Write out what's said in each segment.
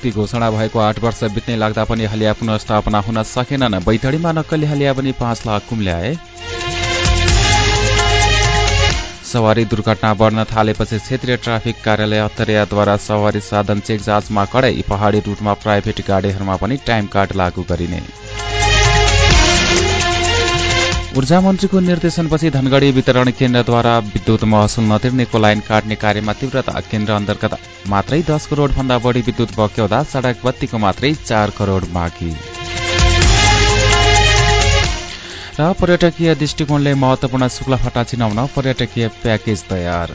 मुक्ति घोषणा भएको आठ वर्ष बित्नै लाग्दा पनि हलिया पुनस्थापना हुन सकेनन्। बैतडीमा नक्कली हलिया पनि पाँच लाख कुम्ल्याए। सवारी दुर्घटना बढ्न थालेपछि क्षेत्रीय ट्राफिक कार्यालय अत्तरियाद्वारा सवारी साधन चेक जाँचमा पहाड़ी रूटमा प्राइभेट गाडीहरूमा पनि टाइम कार्ड लागू गरिने। ऊर्जा मन्त्रीको निर्देशनपछि धनगढ़ी वितरण केन्द्रद्वारा विद्युत महसुल नतिर्नेको लाइन काट्ने कार्यमा तीव्रता केन्द्र अन्तर्गत मात्रै दस करोड़ भन्दा बढ़ी विद्युत बक्यौदा सड़क बत्तीको मात्रै चार करोड़ बाँकी। र पर्यटकीय दृष्टिकोणले महत्वपूर्ण शुक्लफटा चिनाउन पर्यटकीय प्याकेज तयार।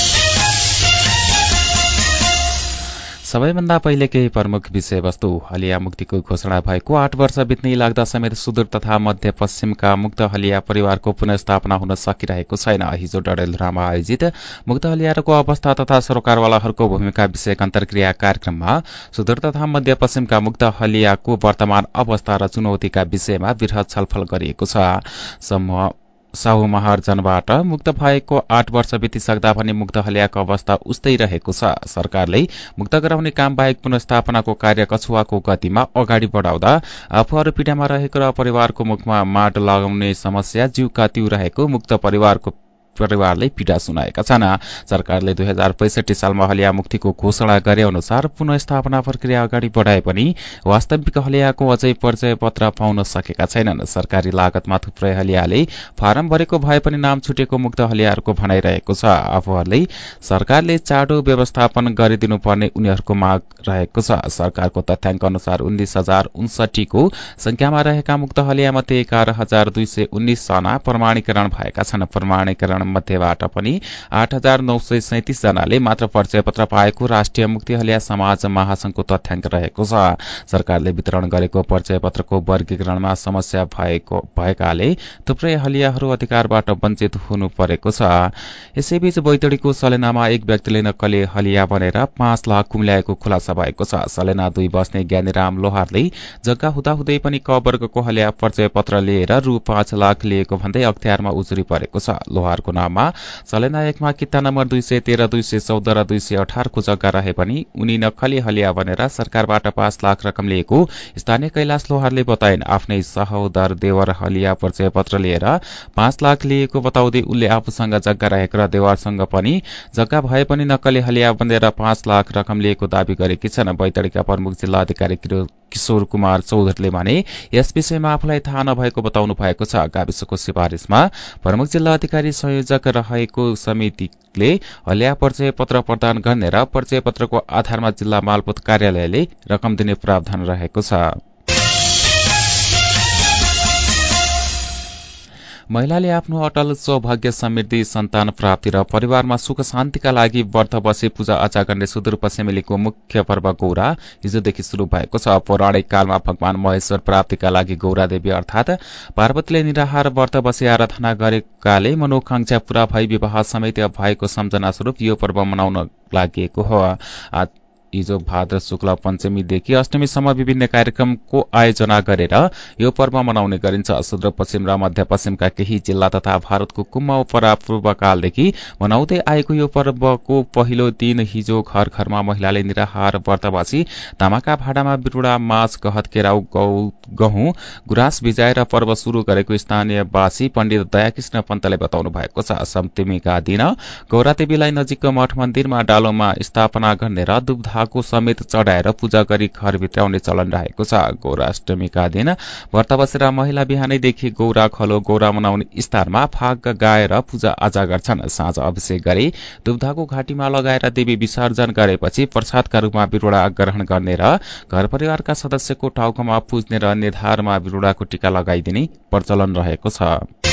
सबैभन्दा पहिले केही प्रमुख विषयवस्तु हलिया मुक्तिको घोषणा भएको आठ वर्ष बित्नै लाग्दा समेत सुदूर तथा मध्य पश्चिमका मुक्त हलिया परिवारको पुनस्थापना हुन सकिरहेको छैन। हिजो डडेलधुरामा आयोजित मुक्त हलियाहरूको अवस्था तथा सरकारवालाहरूको भूमिका विषयक अन्तर्क्रिया कार्यक्रममा सुदूर तथा मध्य पश्चिमका मुक्त हलियाको वर्तमान अवस्था र चुनौतीका विषयमा वृहत छलफल गरिएको छ। साहु महार्जनबाट मुक्त भएको आठ वर्ष बितिसक्दा पनि मुक्त हलियाको अवस्था उस्तै रहेको छ। सरकारले मुक्त गराउने काम बाहेक पुनस्थापनाको कार्य कछुवाको गतिमा अगाडि बढ़ाउँदा आफूहरू पीडामा रहेको र परिवारको मुखमा माट लगाउने समस्या जीवका त्यू रहेको मुक्त परिवारको परिवारले पीड़ा सुनाएका छन्। सरकारले दुई हजार पैसठी सालमा हलिया मुक्तिको घोषणा गरे अनुसार पुनस्थापना प्रक्रिया अगाडि बढ़ाए पनि वास्तविक हलियाको अझै परिचय पत्र पाउन सकेका छैनन्। सरकारी लागतमा थुप्रै हलियाले फारम भरेको भए पनि नाम छुटेको मुक्त हलियाहरूको भनाइरहेको छ। आफूहरूले सरकारले चाँडो व्यवस्थापन गरिदिनुपर्ने उनीहरूको माग रहेको छ। सरकारको तथ्याङ्क अनुसार उन्नाइस हजार उन्सठीको संख्यामा रहेका मुक्त हलियामध्ये एघार हजार दुई सय उन्नाइस जना प्रमाणीकरण भएका छन्। प्रमाणीकरण मध्येबाट पनि आठ हजार नौ सय सैतिस जनाले मात्र परिचय पत्र पाएको राष्ट्रिय मुक्ति हलिया समाज महासंघको तथ्याङ्क रहेको छ। सरकारले वितरण गरेको परिचय पत्रको वर्गीकरणमा समस्या भएकाले थुप्रै हलियाहरू अधिकारबाट वञ्चित हुनु परेको छ। यसैबीच बैतडीको सलेनामा एक व्यक्तिले नक्कली हलिया बनेर पाँच लाख कुम्ल्याएको खुलासा भएको छ। सलेना दुई बस्ने ज्ञानीराम लोहारले जग्गा हुँदाहुँदै पनि क वर्गको हलिया परिचय पत्र लिएर रू पाँच लाख लिएको भन्दै अख्तियारमा उजुरी परेको छ। लोहारको नाममा सलेना एकमा किता नम्बर दुई सय तेह्र दुई सय चौध र दुई सय अठारको जग्गा रहे पनि उनी नक्खली हलिया बनेर सरकारबाट पाँच लाख रकम लिएको स्थानीय कैलाश लोहारले बताइन् आफ्नै सहोदर देवर हलिया परिचय पत्र लिएर पाँच लाख लिएको बताउँदै उनले आफूसँग जग्गा रहेको र देवरसँग पनि जग्गा भए पनि नक्कली हलिया बनेर पाँच लाख रकम लिएको दावी गरेकी छन्। बैतडीका प्रमुख जिल्ला अधिकारी किशोर कुमार चौधरीले भने यस विषयमा आफूलाई थाहा नभएको बताउनु भएको छ। गाविसको सिफारिशमा प्रमुख जिल्ला अधिकारी संयोजक रहेको समितिले हलिया परिचय पत्र प्रदान गर्ने र परिचय पत्रको आधारमा जिल्ला मालपोत कार्यालयले रकम दिने प्रावधान रहेको छ। महिलाले आफ्नो अटल सौभाग्य समृद्धि सन्तान प्राप्ति र परिवारमा सुख शान्तिका लागि व्रत बसे पूजा आजा गर्ने सुदूरपश्चिमेलीको मुख्य पर्व गौरा हिजोदेखि शुरू भएको छ। पौराणिक कालमा भगवान महेश्वर प्राप्तिका लागि गौरा देवी अर्थात पार्वतीले निराहार व्रत बसे आराधना गरेकाले मनोकांक्षा पूरा भई विवाह समेत भएको सम्झना स्वरूप यो पर्व मनाउन लागि हो। हिजो भाद्र शुक्ल पञ्चमीदेखि अष्टमीसम्म विभिन्न कार्यक्रमको आयोजना गरेर यो पर्व मनाउने गरिन्छ। सुदूरपश्चिम र मध्यपश्चिमका केही जिल्ला तथा भारतको कुम्म पूर्वकालदेखि मनाउँदै आएको यो पर्वको पहिलो दिन हिजो घर घरमा महिलाले निराहार व्रतवासी तामाका भाडामा बिरुडा माछ गहत केराउ गहुँ गुराँस भिजाएर पर्व शुरू गरेको स्थानीयवासी पण्डित दयाकृष्ण पन्तले बताउनु भएको छ। सप्तमीका दिन गौरादेवीलाई नजिकको मठ मन्दिरमा डालोमा स्थापना गर्ने र दुग्धा भागो समेत चढ़ाएर पूजा गरी घर भित्राउने चलन रहेको छ। गौराष्टमीका दिन व्रत बसेर महिला बिहानैदेखि गौरा खलो गौरा मनाउने स्थानमा फाग गाएर पूजा आजा गर्छन् साँझ अभिषेक गरी दुब्धाको घाँटीमा लगाएर देवी विसर्जन गरेपछि प्रसादका रूपमा बिरूडा ग्रहण गर्ने र घर परिवारका सदस्यको टाउकोमा पुज्ने र निधारमा बिरूडाको टीका लगाइदिने प्रचलन रहेको छ।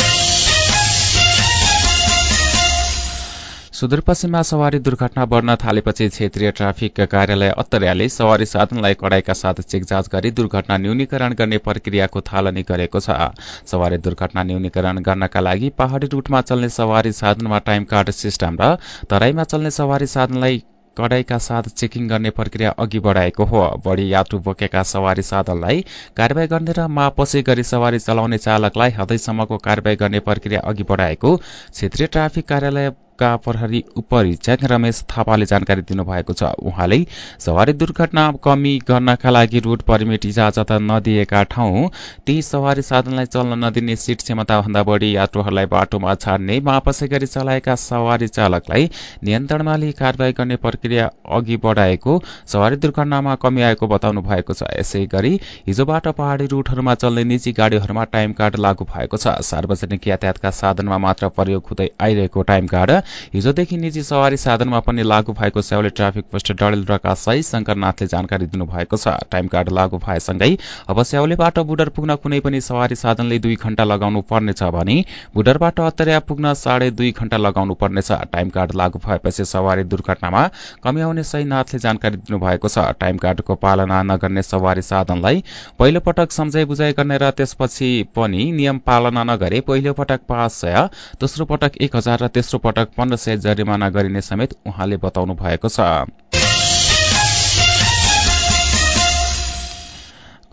सुदूरपश्चिममा सवारी दुर्घटना बढ़न थालेपछि क्षेत्रीय ट्राफिक कार्यालय अत्तरियाले सवारी साधनलाई कड़ाईका साथ चेक जाँच गरी दुर्घटना न्यूनीकरण गर्ने प्रक्रियाको थालनी गरेको छ। सवारी दुर्घटना न्यूनीकरण गर्नका लागि पहाड़ी रूटमा चल्ने सवारी साधनमा टाइम कार्ड सिस्टम र तराईमा चल्ने सवारी साधनलाई कडाईका साथ चेकिङ गर्ने प्रक्रिया अघि बढाएको हो। बढ़ी यात्रु बोकेका सवारी साधनलाई कार्यवाही गर्ने र मापसी गरी सवारी चलाउने चालकलाई हदैसम्मको कार्यवाही गर्ने प्रक्रिया अघि बढाएको क्षेत्रीय ट्राफिक कार्यालय का प्रहरी उपरीक्षक रमेश थापाले जानकारी दिनुभएको छ। उहाँले सवारी दुर्घटना कमी गर्नका लागि रूट पर्मिट इजाजत नदिएका ठाउँ ती सवारी साधनलाई चल्न नदिने सीट क्षमताभन्दा बढ़ी यात्रुहरूलाई बाटोमा छाड्ने मापसै गरी चलाएका सवारी चालकलाई नियन्त्रणमा लिई कार्यवाही गर्ने प्रक्रिया अघि बढ़ाएको सवारी दुर्घटनामा कमी आएको बताउनु भएको छ। यसै गरी हिजोबाट पहाड़ी रूटहरूमा चल्ने निजी गाड़ीहरूमा टाइम कार्ड लागू भएको छ। सार्वजनिक यातायातका साधनमा मात्र प्रयोग हुँदै आइरहेको टाइम कार्ड हिजोदेखि निजी सवारी साधनमा पनि लागू भएको स्याउले ट्राफिक पोस्ट डडेलद्रका सही शंकरनाथले जानकारी दिनुभएको छ। टाइम कार्ड लागू भएसँगै अब स्याउलेबाट बुडर पुग्न कुनै पनि सवारी साधनले दुई घण्टा लगाउनु पर्नेछ भने बुडरबाट अत्तरिया पुग्न साढे दुई घण्टा लगाउनु पर्नेछ। टाइम कार्ड लागू भएपछि सवारी दुर्घटनामा कमी आउने सहीनाथले जानकारी दिनुभएको छ। टाइम कार्डको पालना नगर्ने सवारी साधनलाई पहिलो पटक सम्झाइ बुझाइ गर्ने र त्यसपछि पनि नियम पालना नगरे पहिलो पटक पाँच सय दोस्रो पटक एक हजार र तेस्रो पटक पन्ध्र सय जरिमाना गरिने समेत उहाँले बताउनु भएको छ।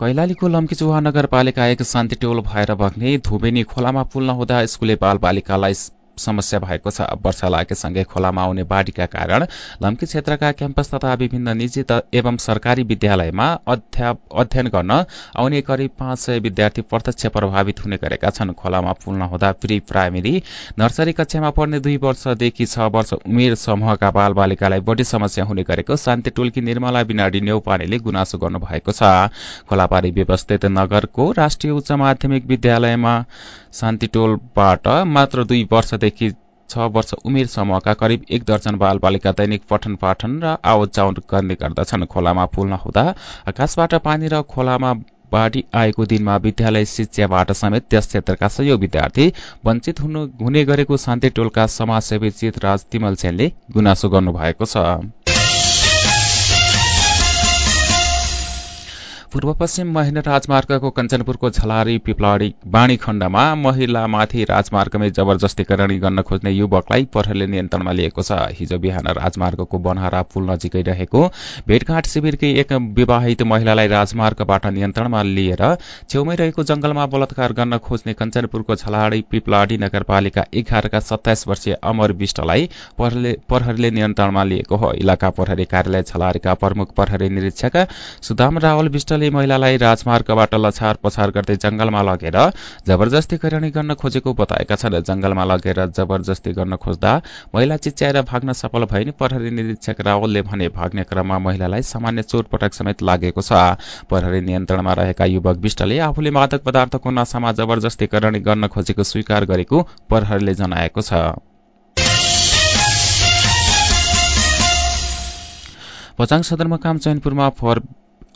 कैलालीको लम्कीचुहा नगरपालिका एक शान्ति टोल भएर बग्ने धुबेनी खोलामा पुल नहुँदा स्कूले बाल बालिकालाई समस्या भएको छ। वर्षा लागेसँगै खोलामा आउने बाढ़ीका कारण लम्की क्षेत्रका क्याम्पस तथा विभिन्न निजी एवं सरकारी विद्यालयमा अध्ययन गर्न आउने करिब पाँच सय विद्यार्थी प्रत्यक्ष प्रभावित हुने गरेका छन्। खोलामा पुल नहुँदा प्री प्राइमेरी नर्सरी कक्षामा पढ्ने दुई वर्षदेखि छ वर्ष उमेर समूहका बाल बालिकालाई बढ़ी समस्या हुने गरेको शान्ति टोलकी निर्मला बिनाडी नेौपानेले गुनासो गर्नुभएको छ। खोलापारी व्यवस्थित नगरको राष्ट्रिय उच्च माध्यमिक विद्यालयमा शान्ति टोलबाट मात्र दुई वर्षदेखि छ वर्ष उमेर समूहका करिब एक दर्जन बाल बालिका दैनिक पठन पाठन र आवत जावत गर्ने गर्दछन्। खोलामा पुल नहुँदा आकाशबाट पानी र खोलामा बाढ़ी आएको दिनमा विद्यालय शिक्षाबाट समेत त्यस क्षेत्रका सयौं विद्यार्थी वञ्चित हुने गरेको शान्ति टोलका समाजसेवी चितराज तिमल सेनले गुनासो गर्नुभएको छ। पूर्व पश्चिम महेन्द्र राजमार्गको कञ्चनपुरको झलारी पिपलाडी बाणी खण्डमा महिलामाथि राजमार्गमै जबरजस्तीकरण गर्न खोज्ने युवकलाई प्रहरीले नियन्त्रणमा लिएको छ। हिजो बिहान राजमार्गको बनहरा पुल नजिकै रहेको भेटघाट शिविरकै एक विवाहित महिलालाई राजमार्गबाट नियन्त्रणमा लिएर छेउमै रहेको जंगलमा बलात्कार गर्न खोज्ने कञ्चनपुरको झलाडी पिपलाडी नगरपालिका एघारका सत्ताइस वर्षीय अमर विष्टलाई प्रहरीले नियन्त्रणमा लिएको हो। इलाका प्रहरी कार्यालय झलारीका प्रमुख प्रहरी निरीक्षक सुदाम रावल विष्टले महिलालाई राजमार्गबाट लछार पछार गर्दै जंगलमा लगेर जबरजस्ती करणी गर्न खोजेको बताएका छन्। जंगलमा लगेर जबरजस्ती गर्न खोज्दा महिला चिच्याएर भाग्न सफल भए प्रहरी निरीक्षक रावलले भने भाग्ने क्रममा महिलालाई सामान्य चोटपटक समेत लागेको छ। प्रहरी नियन्त्रणमा रहेका युवक विष्टले आफूले मादक पदार्थको नशामा जबरजस्ती करणी गर्न खोजेको स्वीकार गरेको प्रहरीले जनाएको छ। पचाङ सदरमुकाम चैनपुरमा फोहोर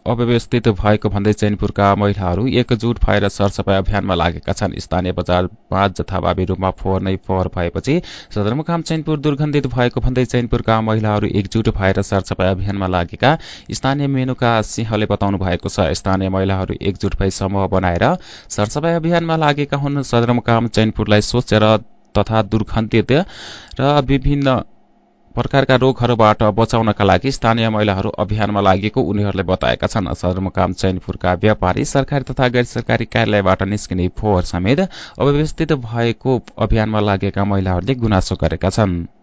अव्यवस्थित भएको भन्दै चैनपुरका महिलाहरू एकजुट भएर सरसफाई अभियानमा लागेका छन्। स्थानीय बजारमा जथाभावी रूपमा फोहोर नै फोहोर भएपछि सदरमुकाम चैनपुर दुर्गन्धित भएको भन्दै चैनपुरका महिलाहरू एकजुट भएर सरसफाई अभियानमा लागेका स्थानीय मेनुका सिंहले बताउनु भएको छ। स्थानीय महिलाहरू एकजुट भई समूह बनाएर सरसफाई अभियानमा लागेका हुन्। सदरमुकाम चैनपुरलाई स्वच्छ तथा दुर्गन्धित र विभिन्न प्रकारका रोगहरूबाट बचाउनका लागि स्थानीय महिलाहरू अभियानमा लागेको उनीहरूले बताएका छन्। सदरमुकाम चैनपुरका व्यापारी सरकारी तथा गैर सरकारी कार्यालयबाट निस्किने फोहोर समेत अव्यवस्थित भएको अभियानमा लागेका महिलाहरूले गुनासो गरेका छनृ।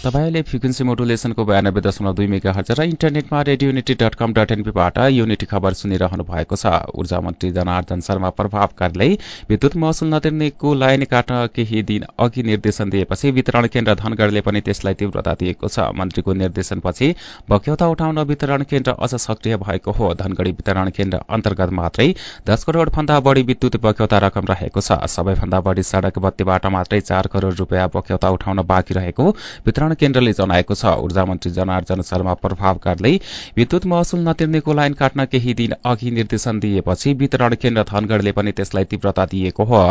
तपाईँले फ्रिक्वेन्सी मोडुलेसनको बयानब्बे दशमलव दुई मेगा हर्ज र इन्टरनेटमा radio unity dot com dot एनपीबाट unity खबर सुनिरहनु भएको छ। ऊर्जा मन्त्री जनार्दन शर्मा प्रभावकारीले विद्युत महसुल नतिर्नेको लाइन काट्न केही दिन अघि निर्देशन दिएपछि वितरण केन्द्र धनगढ़ले पनि त्यसलाई तीव्रता दिएको छ। मन्त्रीको निर्देशनपछि बक्यौता उठाउन वितरण केन्द्र अझ सक्रिय भएको हो। धनगढ़ी वितरण केन्द्र अन्तर्गत मात्रै दश करोड़ भन्दा बढ़ी विद्युत बक्यौता रकम रहेको छ। सबैभन्दा बढ़ी सड़क बत्तीबाट मात्रै चार करोड़ रूपियाँ बक्यौता उठाउन बाँकी रहेको वितरण केन्द्रले जनाएको छ। ऊर्जा मन्त्री जनार्जन शर्मा प्रभावकारीले विद्युत महसुल नतिर्नेको लाइन काट्न केही दिन अघि निर्देशन दिएपछि वितरण केन्द्र धनगढ़ले पनि त्यसलाई तीव्रता दिएको हो।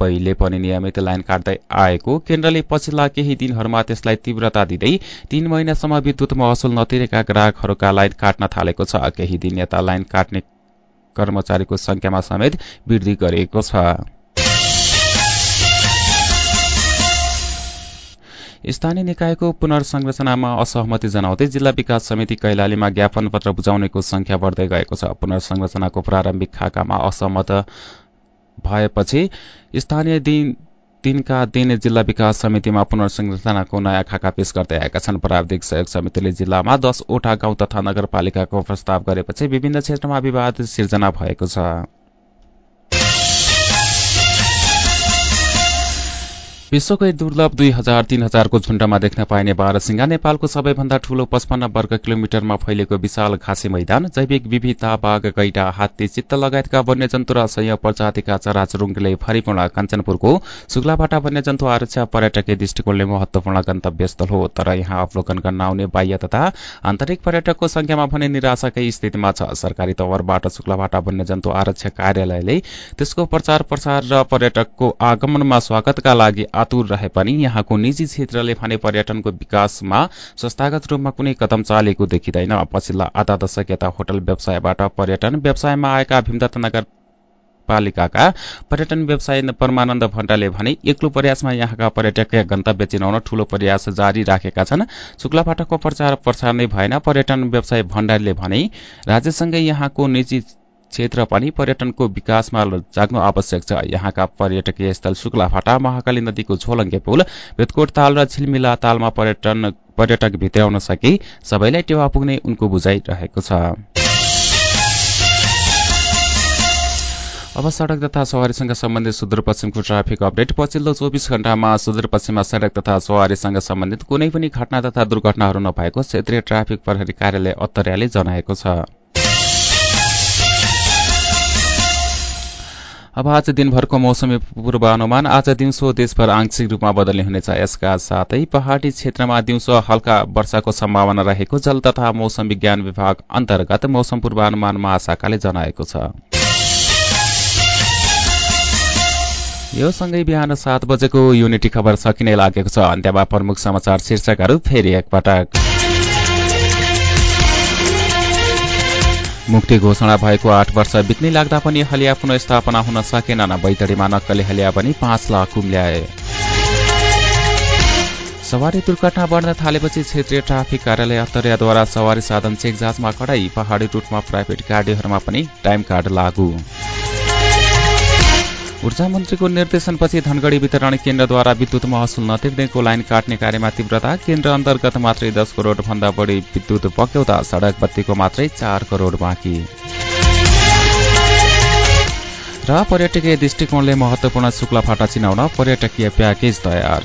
पहिले पनि नियमित लाइन काट्दै आएको केन्द्रले पछिल्ला केही दिनहरूमा त्यसलाई तीव्रता दिँदै तीन महिनासम्म विद्युत महसुल नतिरेका ग्राहकहरूका लाइन काट्न थालेको छ। केही दिन यता लाइन काट्ने कर्मचारीको संख्यामा समेत वृद्धि गरेको छ। स्थानीय निकायको पुनर्संरचनामा असहमति जनाउँदै जिल्ला विकास समिति कैलालीमा ज्ञापन पत्र बुझाउनेको संख्या बढ्दै गएको छ। पुनर्संरचनाको प्रारम्भिक खाकामा असहमत भएपछि स्थानीय दिन दिनका दिन जिल्ला विकास समितिमा पुनर्संरचनाको नयाँ खाका पेश गर्दै आएका छन्। प्राविधिक सहयोग समितिले जिल्लामा दसवटा गाउँ तथा नगरपालिकाको प्रस्ताव गरेपछि विभिन्न क्षेत्रमा विवाद सिर्जना भएको छ। विश्वकै दुर्लभ दुई हजार तीन हजारको झुण्डमा देख्न पाइने बाह्रसिंगा नेपालको सबैभन्दा ठूलो पचपन्न वर्ग किलोमिटरमा फैलिएको विशाल घाँसी मैदान जैविक विविधता बाघ गैडा हात्ती चित्त लगायतका वन्यजन्तु र सय प्रजातिका चराचुरुङ्गीले भरिपूर्ण कञ्चनपुरको शुक्लाबाटा वन्यजन्तु आरक्षा पर्यटकीय दृष्टिकोणले महत्वपूर्ण गन्तव्य स्थल हो। तर यहाँ अवलोकन गर्न आउने बाह्य तथा आन्तरिक पर्यटकको संख्यामा भने निराशाकै स्थितिमा छ। सरकारी तवरबाट शुक्लाबाटा वन्यजन्तु आरक्षा कार्यालयले त्यसको प्रचार प्रसार र पर्यटकको आगमनमा स्वागतका लागि आतुर रहे पनि यहाँको निजी क्षेत्रले भने पर्यटनको विकासमा संस्थागत रूपमा कुनै कदम चालेको देखिँदैन। पछिल्ला आधा दशक यता होटल व्यवसायबाट पर्यटन व्यवसायमा आएका भीमदत्त नगर पालिकाका पर्यटन व्यवसायी परमानन्द भण्डाले भने एक्लो प्रयासमा यहाँका पर्यटकीय गन्तव्य चिनाउन ठूलो प्रयास जारी राखेका छन्। शुक्लाबाटको प्रचार प्रसार नै भएन। पर्यटन व्यवसायी भण्डारीले भने राज्यसँगै यहाँको निजी क्षेत्र पनि पर्यटनको विकासमा जाग्नु आवश्यक छ। यहाँका पर्यटकीय स्थल शुक्लाफाटा महाकाली नदीको झोलङ्गे पुल बेतकोट ताल र छिलमिला तालमा पर्यटन पर्यटक भित्राउन सके सबैलाई टेवा पुग्ने उनको बुझाइ रहेको छ। अब सड़क तथा सवारीसँग सम्बन्धित सुदूरपश्चिमको ट्राफिक अपडेट। पछिल्लो चौबिस घण्टामा सुदूरपश्चिममा सड़क तथा सवारीसँग सम्बन्धित कुनै पनि घटना तथा दुर्घटनाहरू नभएको क्षेत्रीय ट्राफिक प्रहरी कार्यालय अत्तरियाले जनाएको छ। अब आज दिनभरको मौसमी पूर्वानुमान। आज दिउँसो देशभर आंशिक रूपमा बदल्ने हुनेछ। यसका साथै पहाड़ी क्षेत्रमा दिउँसो हल्का वर्षाको सम्भावना रहेको जल तथा मौसम विज्ञान विभाग अन्तर्गत मौसम पूर्वानुमान महाशाखाले जनाएको छ। यो सँगै बिहान सात बजेको युनिटी खबर सकिने लागेको छ। अन्त्यमा प्रमुख समाचार शीर्षकहरू फेरि एकपटक। मुक्ति घोषणा भएको आठ वर्ष बित्नै लाग्दा पनि हलिया पुनस्थापना हुन सकेनन् बैतडीमा नक्कली हलिया पनि पाँच लाख उम्ल्याए सवारी दुर्घटना बढ्न थालेपछि क्षेत्रीय ट्राफिक कार्यालय अत्तरियाद्वारा सवारी साधन चेक जाँचमा कडाई पहाड़ी रूटमा प्राइभेट गाडीहरूमा पनि टाइम कार्ड लागू। ऊर्जा मन्त्रीको निर्देशनपछि धनगढ़ी वितरण केन्द्रद्वारा विद्युत महसुल नतिर्नेको लाइन काट्ने कार्यमा तीव्रता केन्द्र अन्तर्गत मात्रै दस करोड़ भन्दा बढी विद्युत पक्यौता सड़क बत्तीको मात्रै चार करोड़ बाँकी। र पर्यटकीय दृष्टिकोणले महत्वपूर्ण शुक्ला फाटा चिनाउन पर्यटकीय प्याकेज तयार।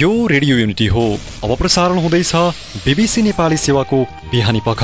यो रेडियो युनिटी हो। अब प्रसारण हुँदैछ बिबिसी नेपाली सेवाको बिहानी पख।